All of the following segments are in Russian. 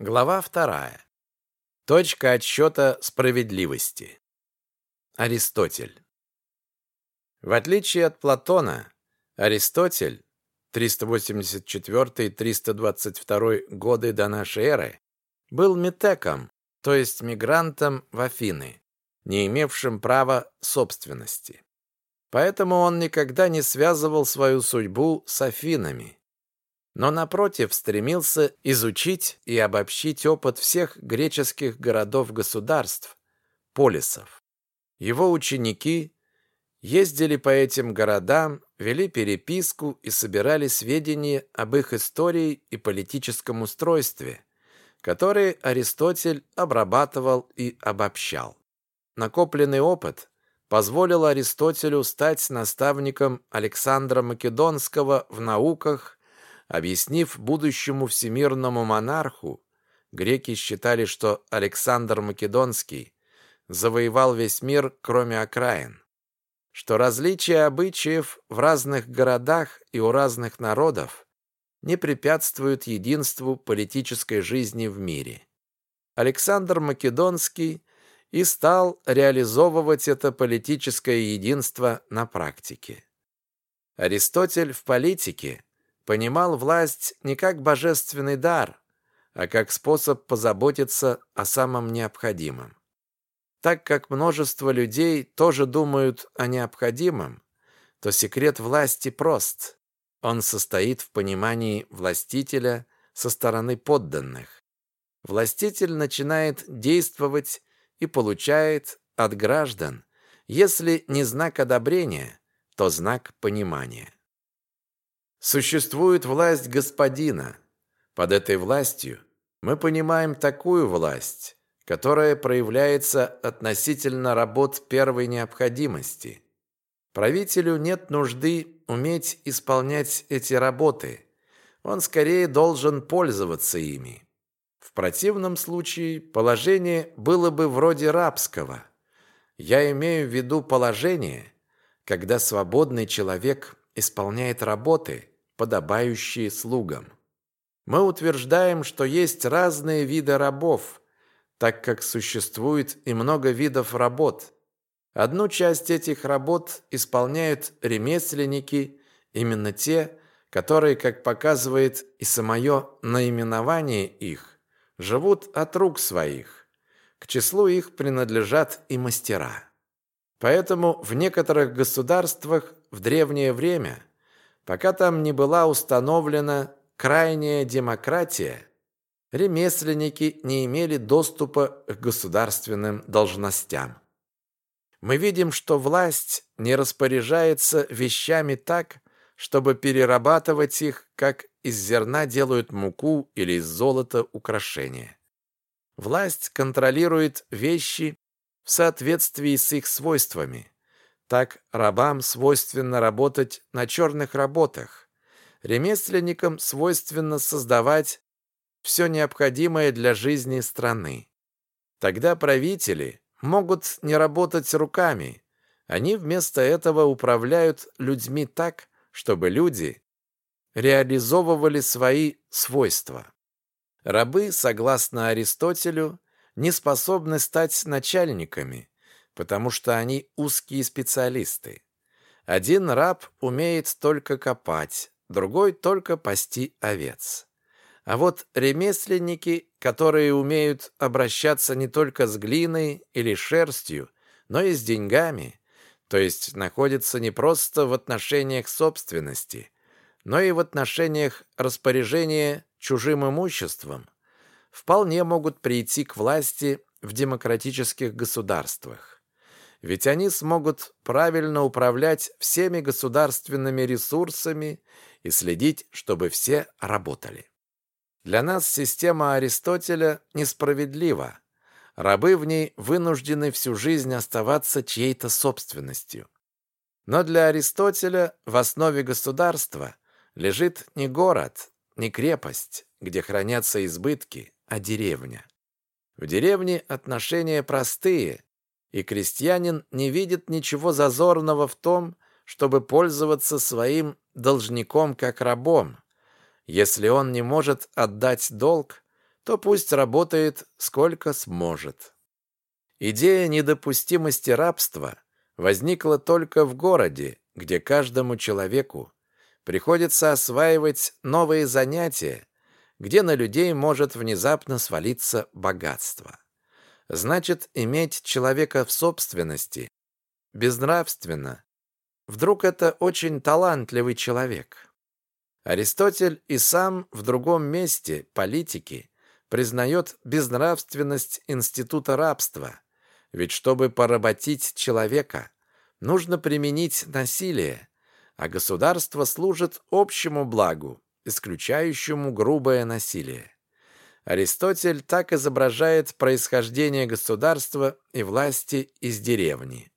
Глава вторая. Точка отсчета справедливости. Аристотель. В отличие от Платона, Аристотель 384-322 годы до нашей эры был метеком, то есть мигрантом в Афины, не имевшим права собственности. Поэтому он никогда не связывал свою судьбу с Афинами, но, напротив, стремился изучить и обобщить опыт всех греческих городов-государств, полисов. Его ученики ездили по этим городам, вели переписку и собирали сведения об их истории и политическом устройстве, которые Аристотель обрабатывал и обобщал. Накопленный опыт позволил Аристотелю стать наставником Александра Македонского в науках Объяснив будущему всемирному монарху, греки считали, что Александр Македонский завоевал весь мир, кроме окраин, что различия обычаев в разных городах и у разных народов не препятствуют единству политической жизни в мире. Александр Македонский и стал реализовывать это политическое единство на практике. Аристотель в политике понимал власть не как божественный дар, а как способ позаботиться о самом необходимом. Так как множество людей тоже думают о необходимом, то секрет власти прост. Он состоит в понимании властителя со стороны подданных. Властитель начинает действовать и получает от граждан, если не знак одобрения, то знак понимания. Существует власть господина. Под этой властью мы понимаем такую власть, которая проявляется относительно работ первой необходимости. Правителю нет нужды уметь исполнять эти работы. Он скорее должен пользоваться ими. В противном случае положение было бы вроде рабского. Я имею в виду положение, когда свободный человек исполняет работы – подобающие слугам. Мы утверждаем, что есть разные виды рабов, так как существует и много видов работ. Одну часть этих работ исполняют ремесленники, именно те, которые, как показывает и самое наименование их, живут от рук своих. К числу их принадлежат и мастера. Поэтому в некоторых государствах в древнее время – Пока там не была установлена крайняя демократия, ремесленники не имели доступа к государственным должностям. Мы видим, что власть не распоряжается вещами так, чтобы перерабатывать их, как из зерна делают муку или из золота украшения. Власть контролирует вещи в соответствии с их свойствами. Так рабам свойственно работать на черных работах. Ремесленникам свойственно создавать все необходимое для жизни страны. Тогда правители могут не работать руками. Они вместо этого управляют людьми так, чтобы люди реализовывали свои свойства. Рабы, согласно Аристотелю, не способны стать начальниками, потому что они узкие специалисты. Один раб умеет только копать, другой только пасти овец. А вот ремесленники, которые умеют обращаться не только с глиной или шерстью, но и с деньгами, то есть находятся не просто в отношениях собственности, но и в отношениях распоряжения чужим имуществом, вполне могут прийти к власти в демократических государствах ведь они смогут правильно управлять всеми государственными ресурсами и следить, чтобы все работали. Для нас система Аристотеля несправедлива. Рабы в ней вынуждены всю жизнь оставаться чьей-то собственностью. Но для Аристотеля в основе государства лежит не город, не крепость, где хранятся избытки, а деревня. В деревне отношения простые, и крестьянин не видит ничего зазорного в том, чтобы пользоваться своим должником как рабом. Если он не может отдать долг, то пусть работает сколько сможет. Идея недопустимости рабства возникла только в городе, где каждому человеку приходится осваивать новые занятия, где на людей может внезапно свалиться богатство. Значит, иметь человека в собственности безнравственно. Вдруг это очень талантливый человек. Аристотель и сам в другом месте политики признает безнравственность института рабства, ведь чтобы поработить человека, нужно применить насилие, а государство служит общему благу, исключающему грубое насилие. Аристотель так изображает происхождение государства и власти из деревни.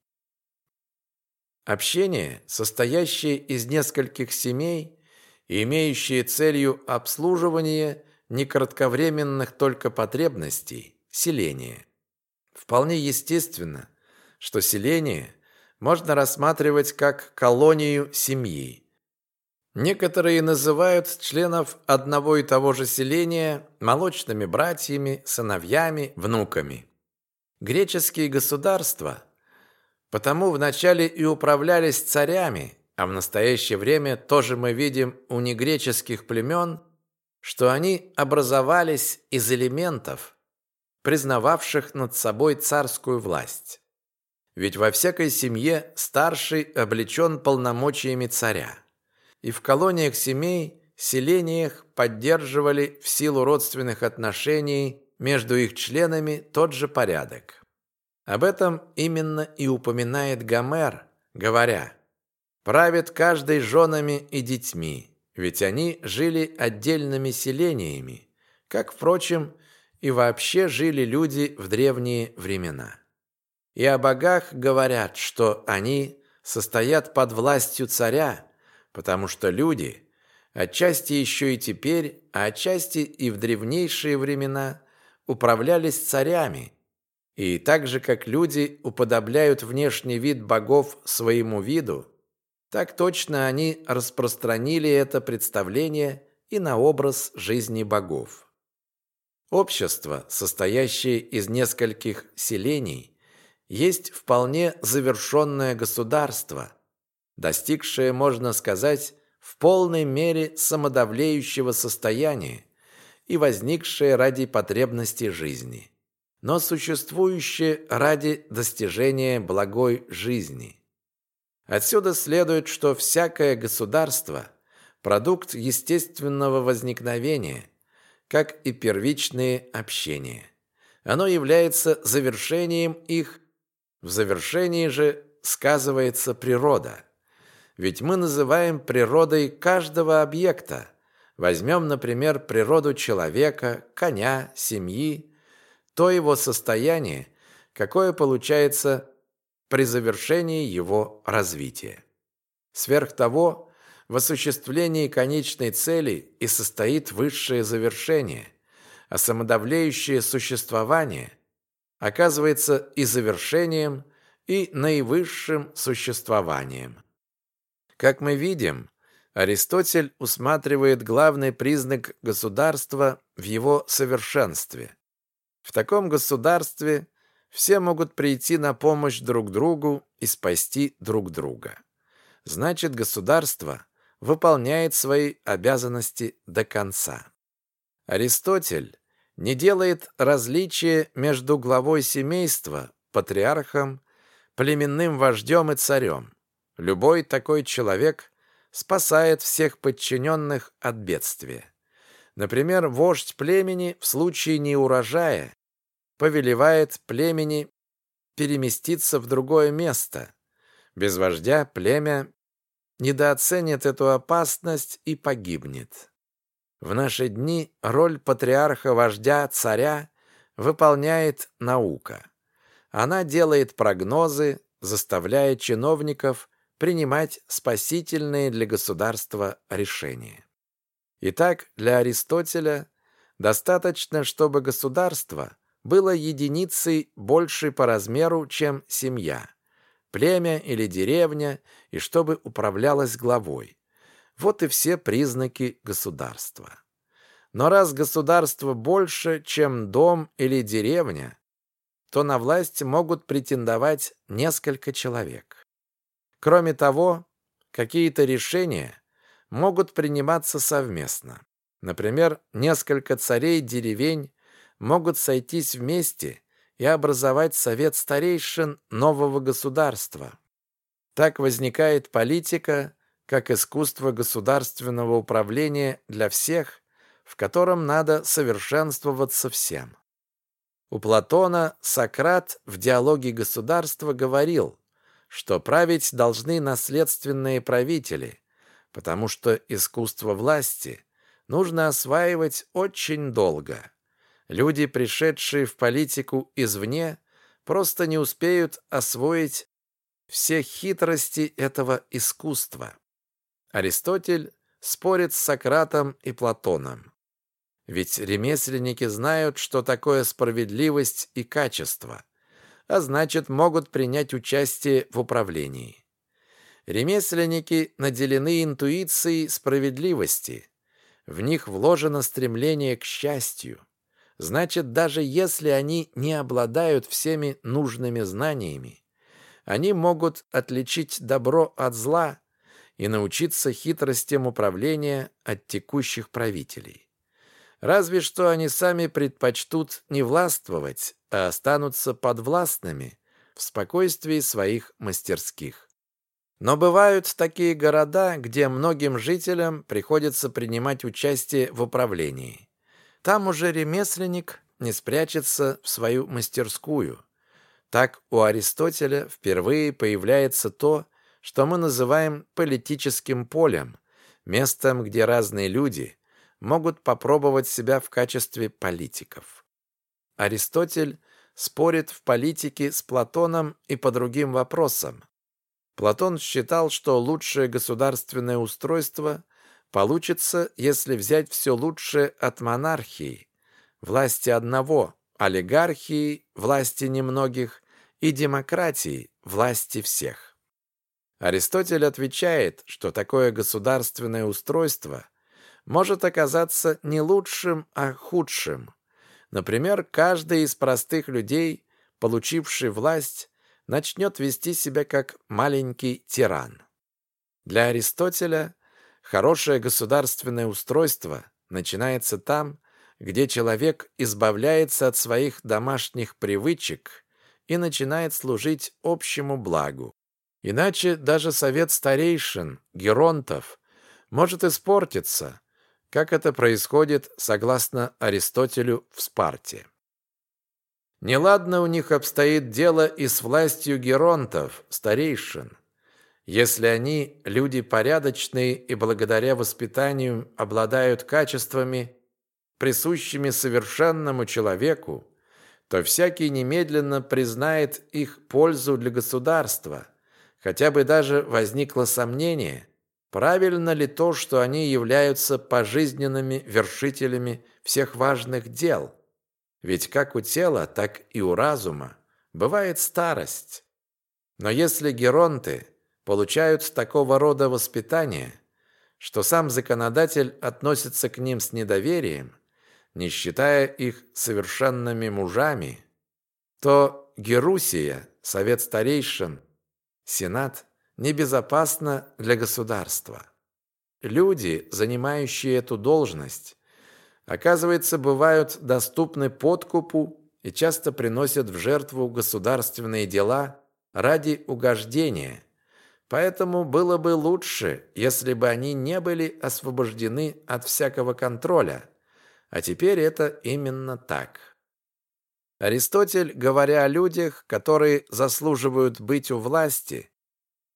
Общение, состоящее из нескольких семей и имеющее целью обслуживание некратковременных только потребностей, селение. Вполне естественно, что селение можно рассматривать как колонию семьи. Некоторые называют членов одного и того же селения молочными братьями, сыновьями, внуками. Греческие государства потому вначале и управлялись царями, а в настоящее время тоже мы видим у негреческих племен, что они образовались из элементов, признававших над собой царскую власть. Ведь во всякой семье старший облечен полномочиями царя. И в колониях семей, селениях поддерживали в силу родственных отношений между их членами тот же порядок. Об этом именно и упоминает Гомер, говоря «Правит каждый женами и детьми, ведь они жили отдельными селениями, как, впрочем, и вообще жили люди в древние времена» и о богах говорят, что они состоят под властью царя, потому что люди, отчасти еще и теперь, а отчасти и в древнейшие времена, управлялись царями, и так же, как люди уподобляют внешний вид богов своему виду, так точно они распространили это представление и на образ жизни богов. Общество, состоящее из нескольких селений, есть вполне завершенное государство, достигшее, можно сказать, в полной мере самодавлеющего состояния и возникшее ради потребности жизни, но существующее ради достижения благой жизни. Отсюда следует, что всякое государство – продукт естественного возникновения, как и первичные общения. Оно является завершением их в завершении же сказывается природа. Ведь мы называем природой каждого объекта. Возьмем, например, природу человека, коня, семьи, то его состояние, какое получается при завершении его развития. Сверх того, в осуществлении конечной цели и состоит высшее завершение, а самодавлеющее существование оказывается и завершением, и наивысшим существованием. Как мы видим, Аристотель усматривает главный признак государства в его совершенстве. В таком государстве все могут прийти на помощь друг другу и спасти друг друга. Значит, государство выполняет свои обязанности до конца. Аристотель не делает различия между главой семейства, патриархом, племенным вождем и царем. Любой такой человек спасает всех подчиненных от бедствия. Например, вождь племени в случае неурожая повелевает племени переместиться в другое место. Без вождя племя недооценит эту опасность и погибнет. В наши дни роль патриарха-вождя царя выполняет наука. Она делает прогнозы, заставляя чиновников принимать спасительные для государства решения. Итак, для Аристотеля достаточно, чтобы государство было единицей большей по размеру, чем семья, племя или деревня, и чтобы управлялось главой. Вот и все признаки государства. Но раз государство больше, чем дом или деревня, то на власть могут претендовать несколько человек. Кроме того, какие-то решения могут приниматься совместно. Например, несколько царей деревень могут сойтись вместе и образовать совет старейшин нового государства. Так возникает политика как искусство государственного управления для всех, в котором надо совершенствоваться всем. У Платона Сократ в диалоге государства говорил, что править должны наследственные правители, потому что искусство власти нужно осваивать очень долго. Люди, пришедшие в политику извне, просто не успеют освоить все хитрости этого искусства. Аристотель спорит с Сократом и Платоном. Ведь ремесленники знают, что такое справедливость и качество, а значит, могут принять участие в управлении. Ремесленники наделены интуицией справедливости. В них вложено стремление к счастью. Значит, даже если они не обладают всеми нужными знаниями, они могут отличить добро от зла и научиться хитростям управления от текущих правителей. Разве что они сами предпочтут не властвовать, а останутся подвластными в спокойствии своих мастерских. Но бывают такие города, где многим жителям приходится принимать участие в управлении. Там уже ремесленник не спрячется в свою мастерскую. Так у Аристотеля впервые появляется то, что мы называем политическим полем, местом, где разные люди могут попробовать себя в качестве политиков. Аристотель спорит в политике с Платоном и по другим вопросам. Платон считал, что лучшее государственное устройство получится, если взять все лучшее от монархии, власти одного, олигархии, власти немногих, и демократии, власти всех. Аристотель отвечает, что такое государственное устройство может оказаться не лучшим, а худшим. Например, каждый из простых людей, получивший власть, начнет вести себя как маленький тиран. Для Аристотеля хорошее государственное устройство начинается там, где человек избавляется от своих домашних привычек и начинает служить общему благу. Иначе даже совет старейшин, геронтов, может испортиться, как это происходит, согласно Аристотелю, в Спарте. Неладно у них обстоит дело и с властью геронтов, старейшин. Если они, люди порядочные и благодаря воспитанию обладают качествами, присущими совершенному человеку, то всякий немедленно признает их пользу для государства, хотя бы даже возникло сомнение, правильно ли то, что они являются пожизненными вершителями всех важных дел. Ведь как у тела, так и у разума бывает старость. Но если геронты получают такого рода воспитание, что сам законодатель относится к ним с недоверием, не считая их совершенными мужами, то Герусия, совет старейшин, сенат небезопасно для государства. Люди, занимающие эту должность, оказывается, бывают доступны подкупу и часто приносят в жертву государственные дела ради угождения. Поэтому было бы лучше, если бы они не были освобождены от всякого контроля. А теперь это именно так. Аристотель, говоря о людях, которые заслуживают быть у власти,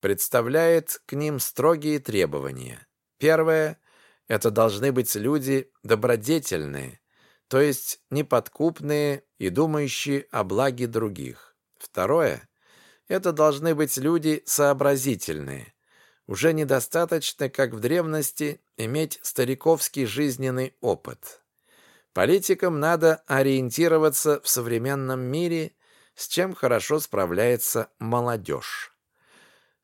представляет к ним строгие требования. Первое – это должны быть люди добродетельные, то есть неподкупные и думающие о благе других. Второе – это должны быть люди сообразительные. Уже недостаточно, как в древности, иметь стариковский жизненный опыт. Политикам надо ориентироваться в современном мире, с чем хорошо справляется молодежь.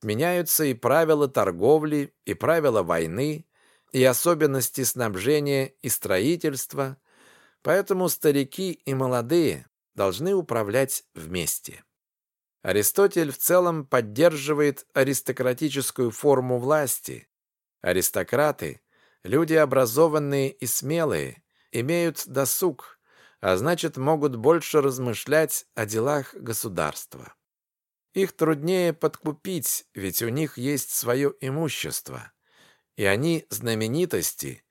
Меняются и правила торговли, и правила войны, и особенности снабжения и строительства, поэтому старики и молодые должны управлять вместе. Аристотель в целом поддерживает аристократическую форму власти. Аристократы – люди образованные и смелые, имеют досуг, а значит могут больше размышлять о делах государства. Их труднее подкупить, ведь у них есть свое имущество. И они знаменитости,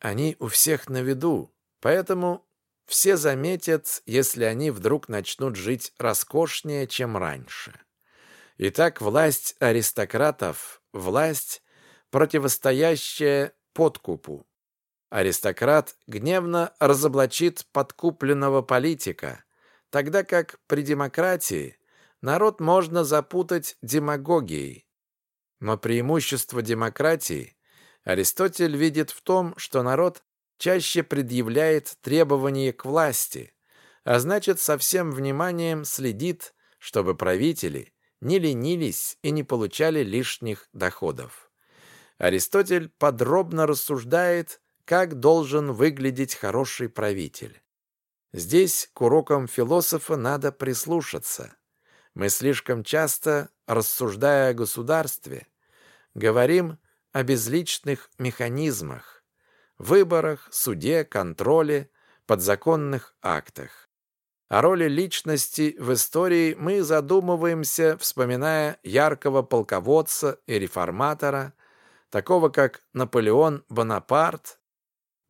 они у всех на виду, поэтому все заметят, если они вдруг начнут жить роскошнее, чем раньше. Итак, власть аристократов – власть, противостоящая подкупу. Аристократ гневно разоблачит подкупленного политика, тогда как при демократии народ можно запутать демагогией. Но преимущество демократии Аристотель видит в том, что народ чаще предъявляет требования к власти, а значит со всем вниманием следит, чтобы правители не ленились и не получали лишних доходов. Аристотель подробно рассуждает, как должен выглядеть хороший правитель. Здесь к урокам философа надо прислушаться. Мы слишком часто, рассуждая о государстве, говорим о безличных механизмах, выборах, суде, контроле, подзаконных актах. О роли личности в истории мы задумываемся, вспоминая яркого полководца и реформатора, такого как Наполеон Бонапарт,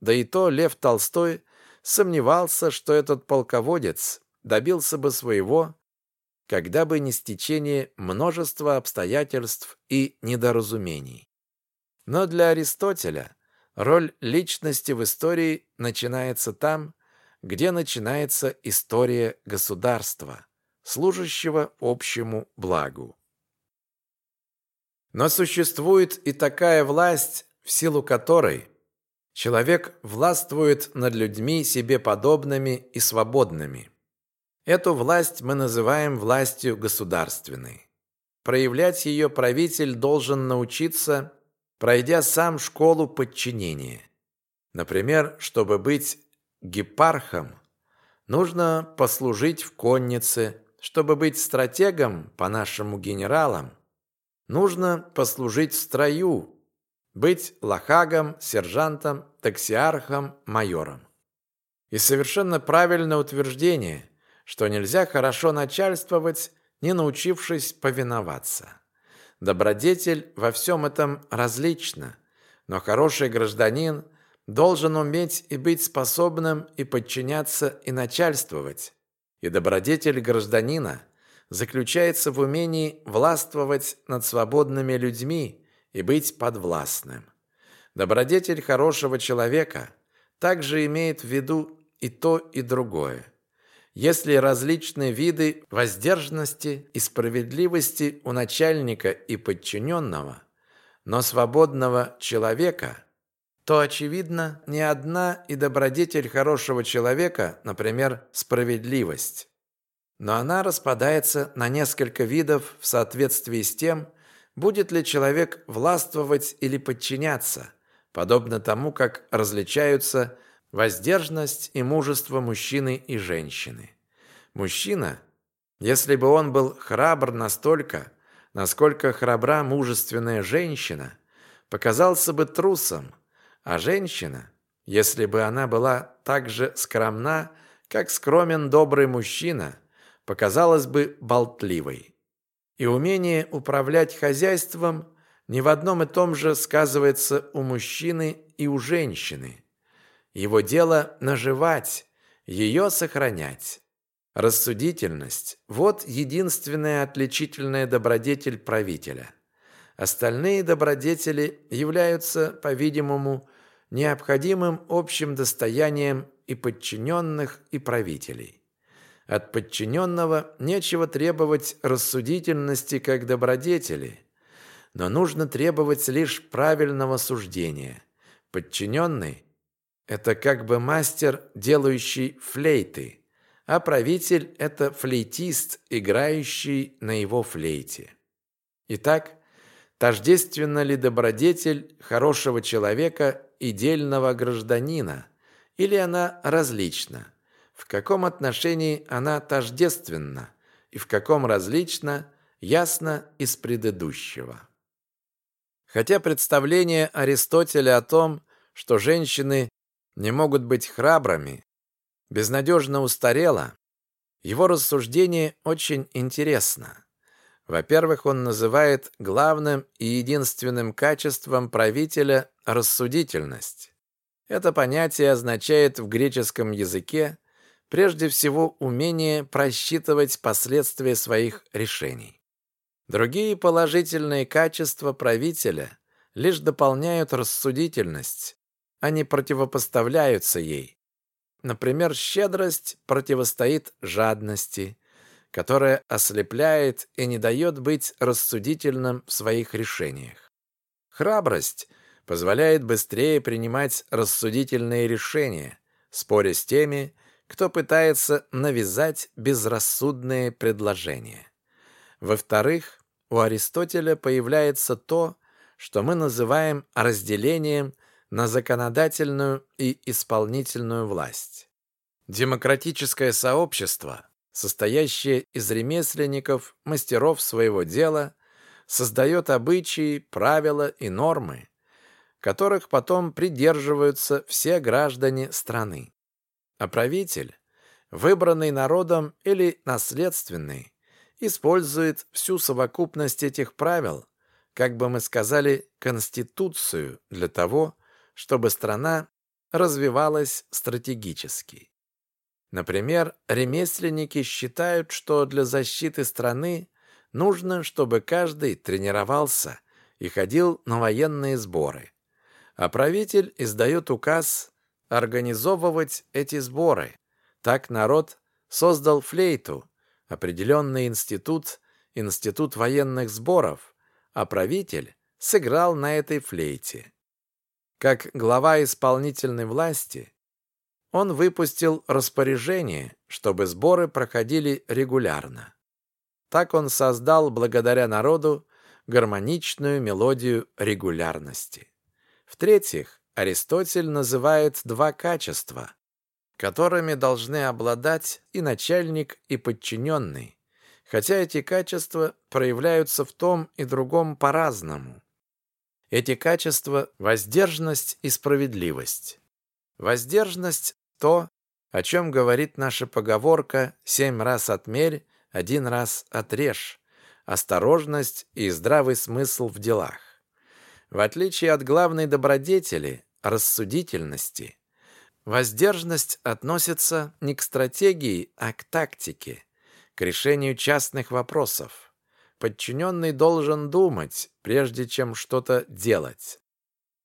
да и то Лев Толстой сомневался, что этот полководец добился бы своего, когда бы не стечение множества обстоятельств и недоразумений. Но для Аристотеля Роль личности в истории начинается там, где начинается история государства, служащего общему благу. Но существует и такая власть, в силу которой человек властвует над людьми себе подобными и свободными. Эту власть мы называем властью государственной. Проявлять ее правитель должен научиться пройдя сам школу подчинения. Например, чтобы быть гепархом, нужно послужить в коннице, чтобы быть стратегом, по нашему генералам, нужно послужить в строю, быть лохагом, сержантом, таксиархом, майором. И совершенно правильное утверждение, что нельзя хорошо начальствовать, не научившись повиноваться. Добродетель во всем этом различна, но хороший гражданин должен уметь и быть способным и подчиняться и начальствовать. И добродетель гражданина заключается в умении властвовать над свободными людьми и быть подвластным. Добродетель хорошего человека также имеет в виду и то, и другое. Если различные виды воздержанности и справедливости у начальника и подчиненного, но свободного человека, то, очевидно, не одна и добродетель хорошего человека, например, справедливость. Но она распадается на несколько видов в соответствии с тем, будет ли человек властвовать или подчиняться, подобно тому, как различаются Воздержанность и мужество мужчины и женщины. Мужчина, если бы он был храбр настолько, насколько храбра мужественная женщина, показался бы трусом, а женщина, если бы она была так же скромна, как скромен добрый мужчина, показалась бы болтливой. И умение управлять хозяйством не в одном и том же сказывается у мужчины и у женщины. Его дело наживать, ее сохранять. Рассудительность – вот единственная отличительная добродетель правителя. Остальные добродетели являются, по-видимому, необходимым общим достоянием и подчиненных, и правителей. От подчиненного нечего требовать рассудительности как добродетели, но нужно требовать лишь правильного суждения. Подчиненный это как бы мастер, делающий флейты, а правитель – это флейтист, играющий на его флейте. Итак, Тождественна ли добродетель хорошего человека и дельного гражданина, или она различна? В каком отношении она тождественна и в каком различна, ясно из предыдущего. Хотя представление Аристотеля о том, что женщины не могут быть храбрыми, безнадежно устарело, его рассуждение очень интересно. Во-первых, он называет главным и единственным качеством правителя рассудительность. Это понятие означает в греческом языке прежде всего умение просчитывать последствия своих решений. Другие положительные качества правителя лишь дополняют рассудительность, не противопоставляются ей. Например, щедрость противостоит жадности, которая ослепляет и не дает быть рассудительным в своих решениях. Храбрость позволяет быстрее принимать рассудительные решения, споря с теми, кто пытается навязать безрассудные предложения. Во-вторых, у Аристотеля появляется то, что мы называем разделением на законодательную и исполнительную власть. Демократическое сообщество состоящее из ремесленников, мастеров своего дела, создает обычаи, правила и нормы, которых потом придерживаются все граждане страны. А правитель, выбранный народом или наследственный, использует всю совокупность этих правил, как бы мы сказали, конституцию для того, чтобы страна развивалась стратегически. Например, ремесленники считают, что для защиты страны нужно, чтобы каждый тренировался и ходил на военные сборы. А правитель издает указ организовывать эти сборы. Так народ создал флейту, определенный институт, институт военных сборов, а правитель сыграл на этой флейте. Как глава исполнительной власти, он выпустил распоряжение, чтобы сборы проходили регулярно. Так он создал благодаря народу гармоничную мелодию регулярности. В-третьих, Аристотель называет два качества, которыми должны обладать и начальник, и подчиненный, хотя эти качества проявляются в том и другом по-разному. Эти качества – воздержанность и справедливость. Воздержанность то, о чем говорит наша поговорка «семь раз отмерь, один раз отрежь», осторожность и здравый смысл в делах. В отличие от главной добродетели, рассудительности, воздержанность относится не к стратегии, а к тактике, к решению частных вопросов. Подчиненный должен думать, прежде чем что-то делать.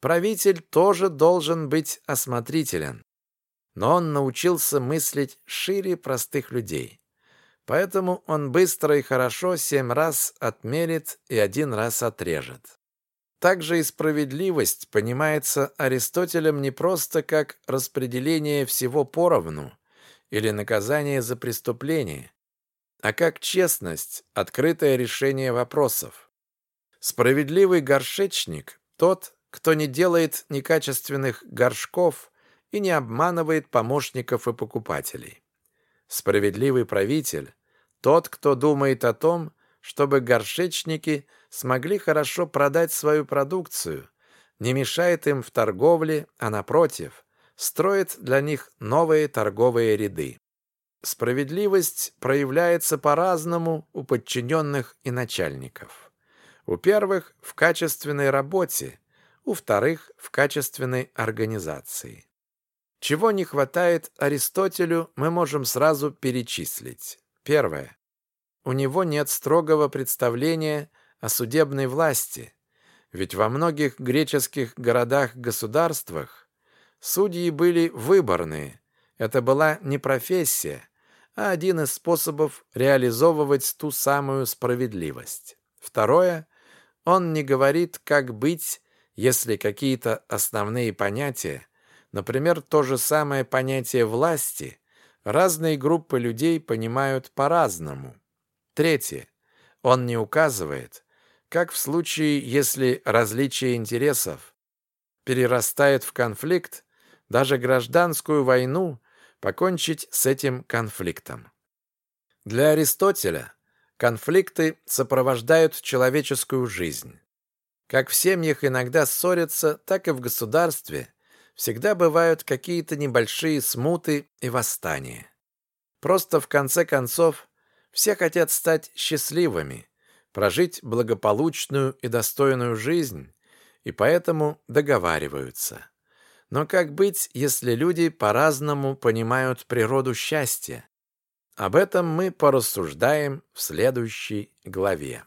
Правитель тоже должен быть осмотрителен, но он научился мыслить шире простых людей. Поэтому он быстро и хорошо семь раз отмерит и один раз отрежет. Также и справедливость понимается Аристотелем не просто как распределение всего поровну или наказание за преступление, а как честность, открытое решение вопросов. Справедливый горшечник – тот, кто не делает некачественных горшков и не обманывает помощников и покупателей. Справедливый правитель – тот, кто думает о том, чтобы горшечники смогли хорошо продать свою продукцию, не мешает им в торговле, а напротив, строит для них новые торговые ряды. Справедливость проявляется по-разному у подчиненных и начальников. У первых – в качественной работе, у вторых – в качественной организации. Чего не хватает Аристотелю, мы можем сразу перечислить. Первое. У него нет строгого представления о судебной власти, ведь во многих греческих городах-государствах судьи были выборные. Это была не профессия, а один из способов реализовывать ту самую справедливость. Второе. Он не говорит, как быть, если какие-то основные понятия Например, то же самое понятие власти разные группы людей понимают по-разному. Третье. Он не указывает, Как в случае, если различие интересов перерастает в конфликт, даже гражданскую войну покончить с этим конфликтом. Для Аристотеля конфликты сопровождают человеческую жизнь. Как в семьях иногда ссорятся, так и в государстве всегда бывают какие-то небольшие смуты и восстания. Просто в конце концов все хотят стать счастливыми, прожить благополучную и достойную жизнь, и поэтому договариваются. Но как быть, если люди по-разному понимают природу счастья? Об этом мы порассуждаем в следующей главе.